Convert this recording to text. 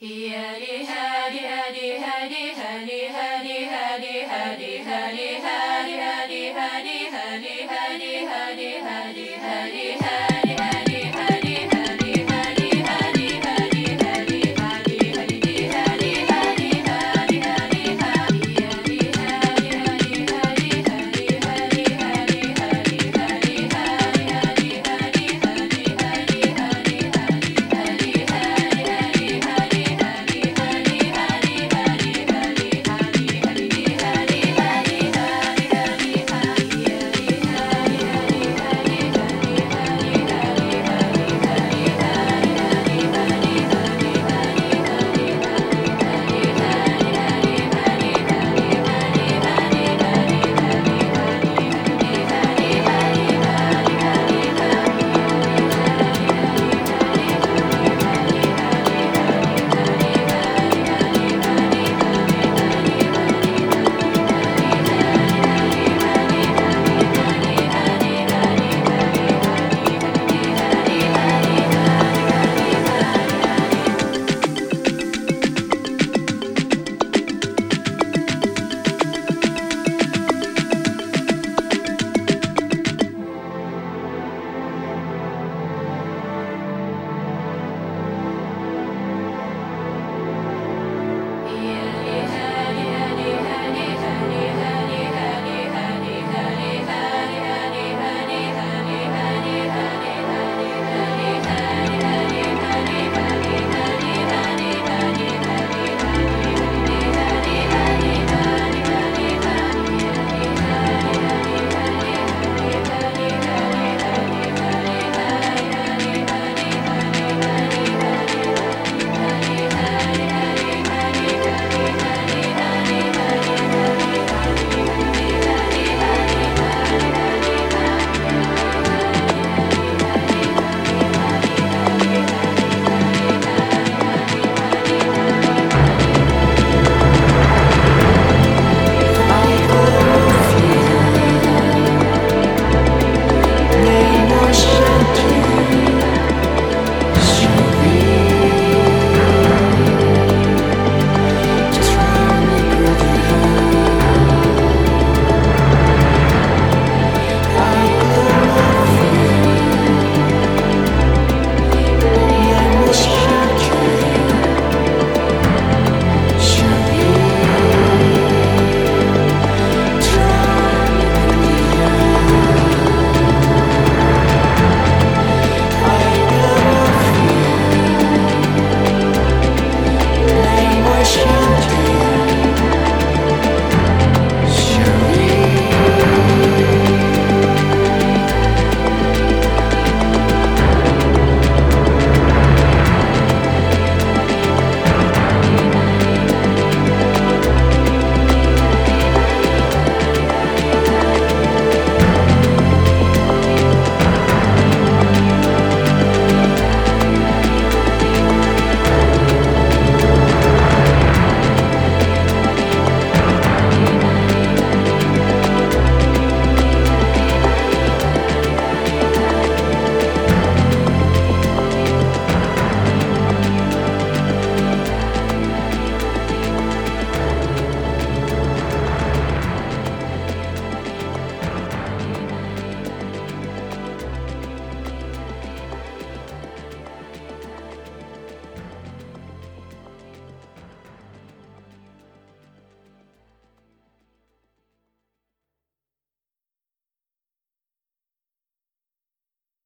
هي لي هادي هادي هادي هادي هادي هادي هادي هادي هادي هادي هادي هادي هادي هادي هادي هادي